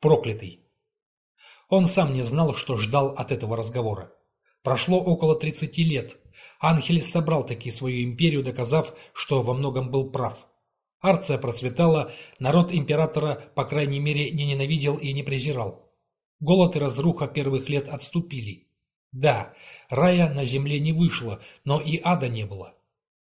Проклятый. Он сам не знал, что ждал от этого разговора. Прошло около 30 лет. Анхель собрал таки свою империю, доказав, что во многом был прав. Арция процветала, народ императора, по крайней мере, не ненавидел и не презирал. Голод и разруха первых лет отступили. Да, рая на земле не вышло, но и ада не было.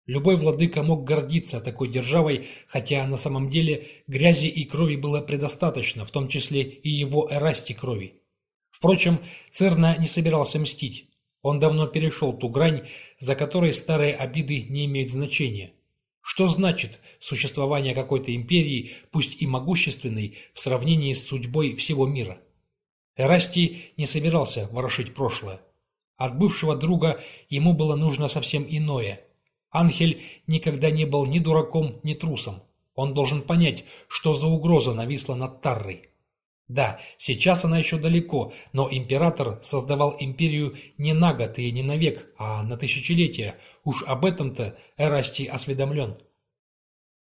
Любой владыка мог гордиться такой державой, хотя на самом деле грязи и крови было предостаточно, в том числе и его эрасти крови. Впрочем, Церна не собирался мстить. Он давно перешел ту грань, за которой старые обиды не имеют значения. Что значит существование какой-то империи, пусть и могущественной, в сравнении с судьбой всего мира? Эрасти не собирался ворошить прошлое. От бывшего друга ему было нужно совсем иное. Анхель никогда не был ни дураком, ни трусом. Он должен понять, что за угроза нависла над Таррой. Да, сейчас она еще далеко, но император создавал империю не на год и не на век, а на тысячелетия. Уж об этом-то Эрасти осведомлен.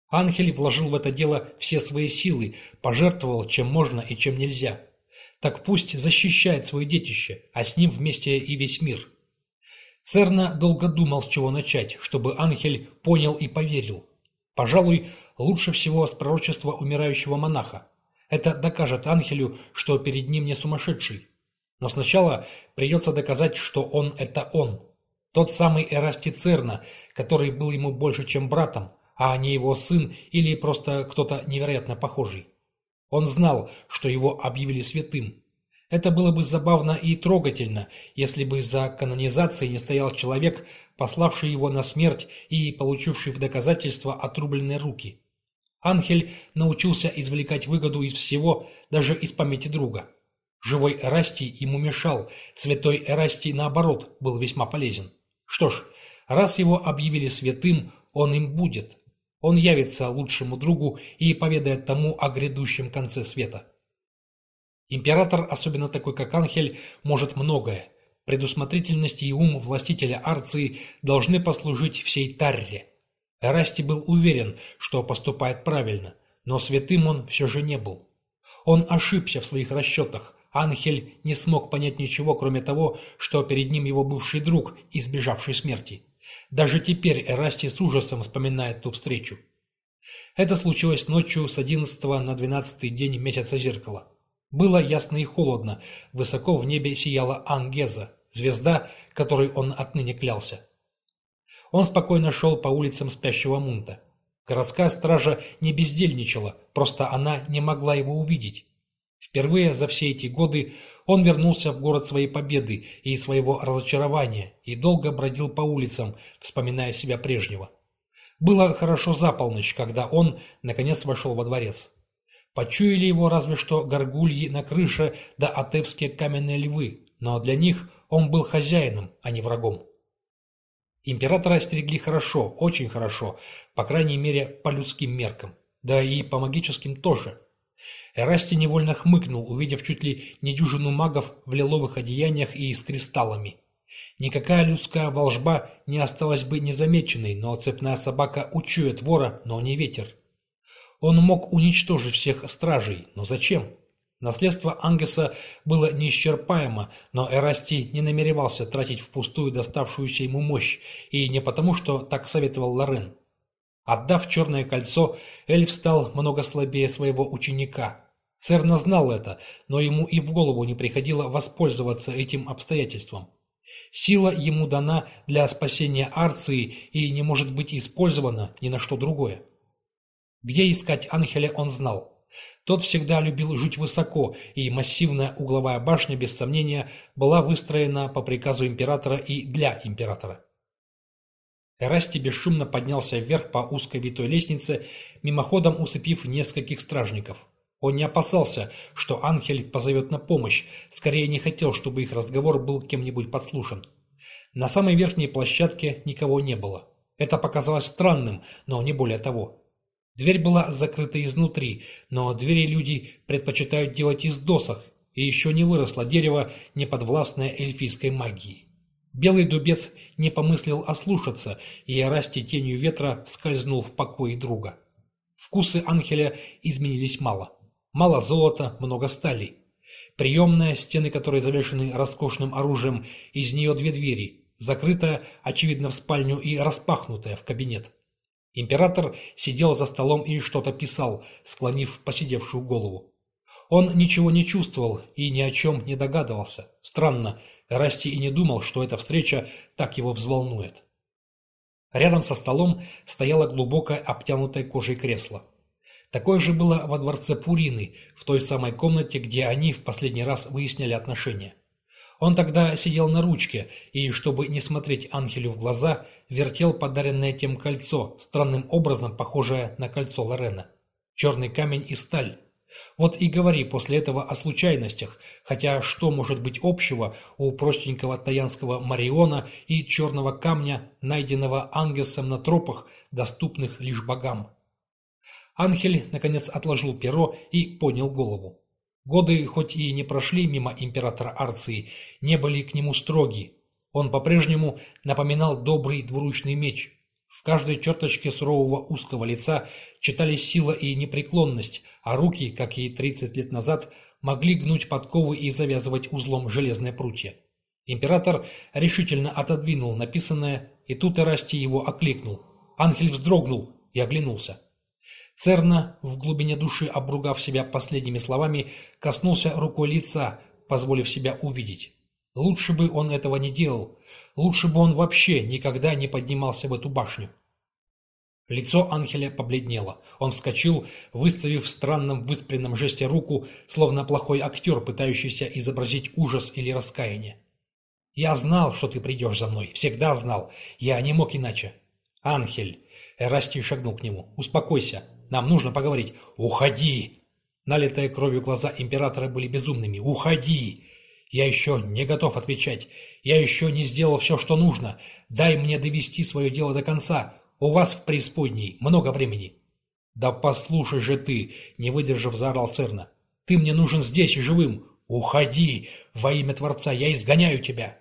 Анхель вложил в это дело все свои силы, пожертвовал чем можно и чем нельзя. Так пусть защищает свое детище, а с ним вместе и весь мир. Церна долго думал, с чего начать, чтобы Анхель понял и поверил. Пожалуй, лучше всего с пророчества умирающего монаха. Это докажет Анхелю, что перед ним не сумасшедший. Но сначала придется доказать, что он – это он. Тот самый Эрасти Церна, который был ему больше, чем братом, а не его сын или просто кто-то невероятно похожий. Он знал, что его объявили святым. Это было бы забавно и трогательно, если бы за канонизацией не стоял человек, пославший его на смерть и получивший в доказательство отрубленные руки. Анхель научился извлекать выгоду из всего, даже из памяти друга. Живой Эрастий ему мешал, святой Эрастий, наоборот, был весьма полезен. Что ж, раз его объявили святым, он им будет. Он явится лучшему другу и поведает тому о грядущем конце света. Император, особенно такой как Анхель, может многое. Предусмотрительность и ум властителя Арции должны послужить всей Тарре. Эрасти был уверен, что поступает правильно, но святым он все же не был. Он ошибся в своих расчетах. Анхель не смог понять ничего, кроме того, что перед ним его бывший друг, избежавший смерти. Даже теперь Эрасти с ужасом вспоминает ту встречу. Это случилось ночью с 11 на 12 день месяца зеркала. Было ясно и холодно, высоко в небе сияла Ангеза, звезда, которой он отныне клялся. Он спокойно шел по улицам спящего Мунта. Городская стража не бездельничала, просто она не могла его увидеть. Впервые за все эти годы он вернулся в город своей победы и своего разочарования и долго бродил по улицам, вспоминая себя прежнего. Было хорошо за полночь, когда он, наконец, вошел во дворец. Почуяли его разве что горгульи на крыше да атевские каменные львы, но для них он был хозяином, а не врагом. Императора остерегли хорошо, очень хорошо, по крайней мере, по людским меркам, да и по магическим тоже – Эрасти невольно хмыкнул, увидев чуть ли не дюжину магов в лиловых одеяниях и с кристаллами. Никакая людская волжба не осталась бы незамеченной, но цепная собака учует вора, но не ветер. Он мог уничтожить всех стражей, но зачем? Наследство Ангеса было неисчерпаемо, но Эрасти не намеревался тратить впустую доставшуюся ему мощь, и не потому, что так советовал Лорен. Отдав черное кольцо, эльф стал много слабее своего ученика. Церна знал это, но ему и в голову не приходило воспользоваться этим обстоятельством. Сила ему дана для спасения Арции и не может быть использована ни на что другое. Где искать Анхеля он знал. Тот всегда любил жить высоко, и массивная угловая башня, без сомнения, была выстроена по приказу императора и для императора. Эрасти бесшумно поднялся вверх по узкой витой лестнице, мимоходом усыпив нескольких стражников. Он не опасался, что Анхель позовет на помощь, скорее не хотел, чтобы их разговор был кем-нибудь подслушан. На самой верхней площадке никого не было. Это показалось странным, но не более того. Дверь была закрыта изнутри, но двери люди предпочитают делать из досок, и еще не выросло дерево, неподвластное эльфийской магии. Белый дубец не помыслил ослушаться, и Арасти тенью ветра скользнул в покой друга. Вкусы Анхеля изменились мало. Мало золота, много стали. Приемная, стены которой завешены роскошным оружием, из нее две двери, закрытая, очевидно, в спальню и распахнутая в кабинет. Император сидел за столом и что-то писал, склонив посидевшую голову. Он ничего не чувствовал и ни о чем не догадывался. Странно, Расти и не думал, что эта встреча так его взволнует. Рядом со столом стояло глубокое обтянутое кожей кресло. Такое же было во дворце Пурины, в той самой комнате, где они в последний раз выясняли отношения. Он тогда сидел на ручке и, чтобы не смотреть Анхелю в глаза, вертел подаренное тем кольцо, странным образом похожее на кольцо Лорена. Черный камень и сталь. Вот и говори после этого о случайностях, хотя что может быть общего у простенького таянского Мариона и черного камня, найденного Ангесом на тропах, доступных лишь богам. Анхель, наконец, отложил перо и поднял голову. Годы, хоть и не прошли мимо императора Арции, не были к нему строги. Он по-прежнему напоминал добрый двуручный меч, в каждой черточке сурового узкого лица читались сила и непреклонность, а руки, как и 30 лет назад, могли гнуть подковы и завязывать узлом железные прутья. Император решительно отодвинул написанное, и тут Эрасти его окликнул. Ангель вздрогнул и оглянулся. Церна, в глубине души обругав себя последними словами, коснулся рукой лица, позволив себя увидеть. Лучше бы он этого не делал. Лучше бы он вообще никогда не поднимался в эту башню. Лицо Анхеля побледнело. Он вскочил, выставив в странном выспренном жесте руку, словно плохой актер, пытающийся изобразить ужас или раскаяние. «Я знал, что ты придешь за мной. Всегда знал. Я не мог иначе». «Анхель!» Эрастий шагнул к нему. «Успокойся. Нам нужно поговорить». «Уходи!» Налитые кровью глаза императора были безумными. «Уходи!» Я еще не готов отвечать. Я еще не сделал все, что нужно. Дай мне довести свое дело до конца. У вас в преисподней много времени». «Да послушай же ты!» — не выдержав, заорал Церна. «Ты мне нужен здесь, живым! Уходи! Во имя Творца я изгоняю тебя!»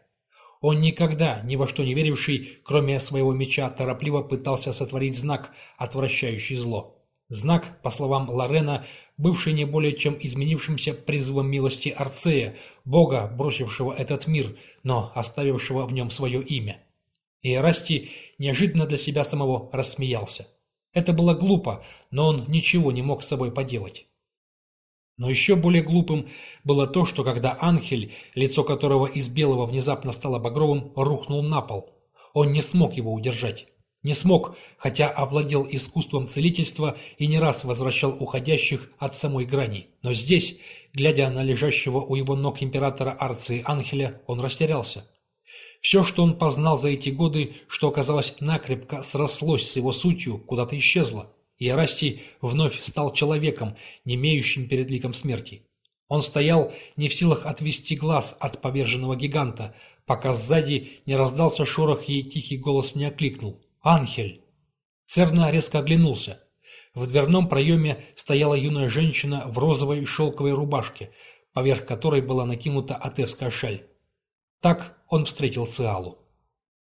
Он никогда, ни во что не веривший, кроме своего меча, торопливо пытался сотворить знак, отвращающий зло. Знак, по словам Лорена, бывший не более чем изменившимся призывом милости Арцея, бога, бросившего этот мир, но оставившего в нем свое имя. И Эрасти неожиданно для себя самого рассмеялся. Это было глупо, но он ничего не мог с собой поделать. Но еще более глупым было то, что когда Анхель, лицо которого из белого внезапно стало багровым, рухнул на пол, он не смог его удержать. Не смог, хотя овладел искусством целительства и не раз возвращал уходящих от самой грани. Но здесь, глядя на лежащего у его ног императора Арции Анхеля, он растерялся. Все, что он познал за эти годы, что оказалось накрепко срослось с его сутью, куда-то исчезло. И Арастий вновь стал человеком, не имеющим перед ликом смерти. Он стоял не в силах отвести глаз от поверженного гиганта, пока сзади не раздался шорох и тихий голос не окликнул. «Анхель!» Церна резко оглянулся. В дверном проеме стояла юная женщина в розовой шелковой рубашке, поверх которой была накинута атевская шаль. Так он встретил Циалу.